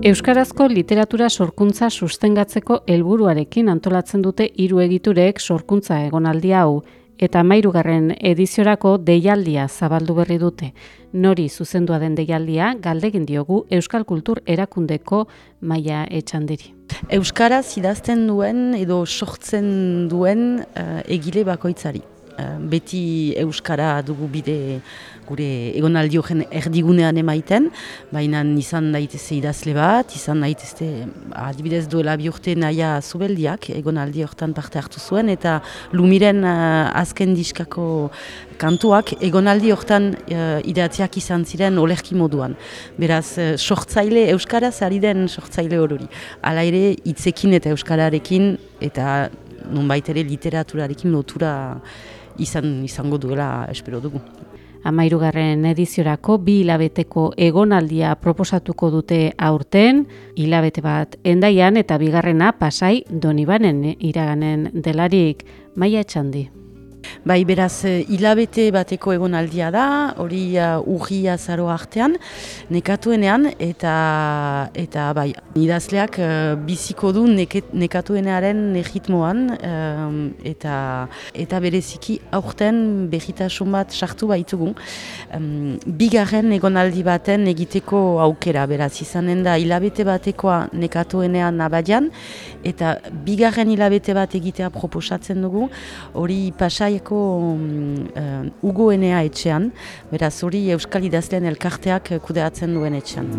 Euskarazko literatura sorkuntza sustengatzeko helburuarekin antolatzen dute hiru egiturek sorkuntza egonaldi hau eta mairugarren ediziorako deialdia zabaldu berri dute. Nori zuzendua den deialdia galdegin diogu Euskal Kultur erakundeko maia etxandiri. Euskaraz idazten duen edo sortzen duen uh, egile bakoitzari. Eh, beti euskara dugu bide gure egonaldi horren erdigunean emaiten, baina izan daitezte idazle bat, izan daitezte adibidez duela bi urte naia zubeldiak egonaldi hortan parte hartu zuen, eta lumiren uh, azken diskako kantuak egonaldi hortan uh, ideatziak izan ziren olerki moduan. Beraz, uh, sortzaile, euskaraz ari den sortzaile horori. Hala ere, hitzekin eta euskararekin, eta nunbait ere literaturarekin lotura izan izango duela espero dugu. Amairugarren ediziorako bi hilabeteko egonaldia proposatuko dute aurten, hilabete bat endaian eta bigarrena pasai donibanen iraganen delarik maia etxandi. Bai, beraz, eh, hilabete bateko egonaldia da, hori uh, urria zaro artean, nekatuenean, eta, eta bai, idazleak uh, biziko du neket, nekatuenearen egitmoan, eta, eta bereziki aurten behitasun bat sartu baitugu. Um, bigarren egonaldi baten egiteko aukera, beraz, izanen da, hilabete batekoa nekatuenean nabadian, eta bigarren hilabete bat egitea proposatzen dugu, hori pasaiako uh, mm, ugoenea etxean, beraz hori Euskal Idazlean elkarteak kudeatzen duen etxean.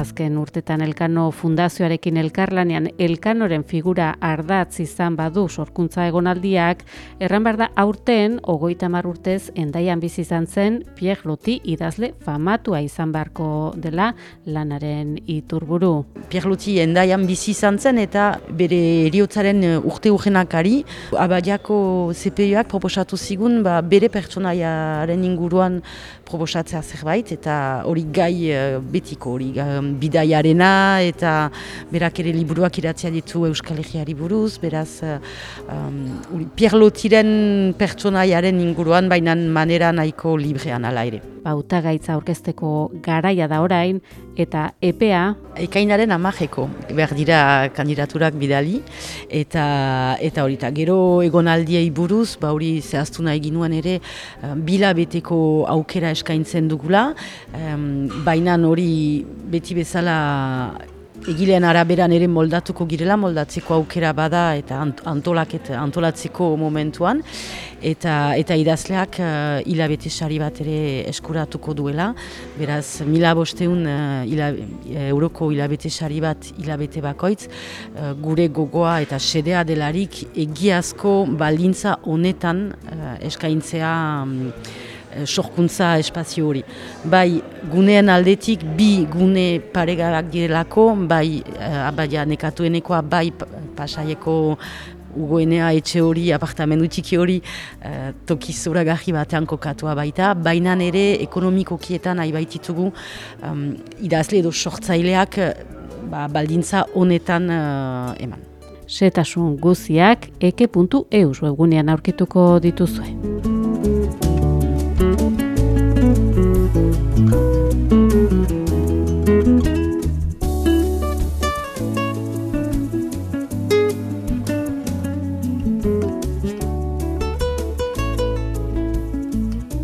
Azken urtetan Elkano Fundazioarekin elkarlanean Elkanoren figura ardatz izan badu sorkuntza egonaldiak, erran behar da aurten, ogoita mar urtez, endaian bizi izan zen, Pierre Loti idazle famatua izan beharko dela lanaren iturburu. Pierre Loti endaian bizi izan zen eta bere eriotzaren urte urgenakari, abadiako CPUak proposatu zigun ba, bere pertsonaiaren inguruan proposatzea zerbait eta hori gai uh, betiko hori um, bidaiarena eta berak ere liburuak iratzea ditu Euskal Herriari buruz, beraz uh, um, pierlotiren pertsonaiaren inguruan bainan manera nahiko librean ala ere. Bauta gaitza aurkezteko garaia da orain eta EPA ekainaren amajeko behar dira kandidaturak bidali eta eta hori gero egonaldiei buruz ba hori zehaztu nahi ginuen ere uh, bila beteko aukera eskaintzen dugula. Baina hori beti bezala egilean araberan ere moldatuko girela, moldatzeko aukera bada eta antolaket, antolatzeko momentuan. Eta, eta idazleak uh, hilabete sari bat ere eskuratuko duela. Beraz, mila bosteun uh, euroko hilabete sari bat hilabete bakoitz, uh, gure gogoa eta sedea delarik egiazko baldintza honetan uh, eskaintzea um, Eh, sorkuntza espazio hori. Bai, gunean aldetik bi gune paregarak direlako, bai, uh, abadia nekatuenekoa, bai pasaieko ugoenea etxe hori, apartamendu txiki hori, uh, toki zoragarri batean kokatua baita, baina ere ekonomikokietan nahi baititugu um, idazle edo sortzaileak ba, baldintza honetan uh, eman. Setasun guziak eke.eus webgunean aurkituko dituzue.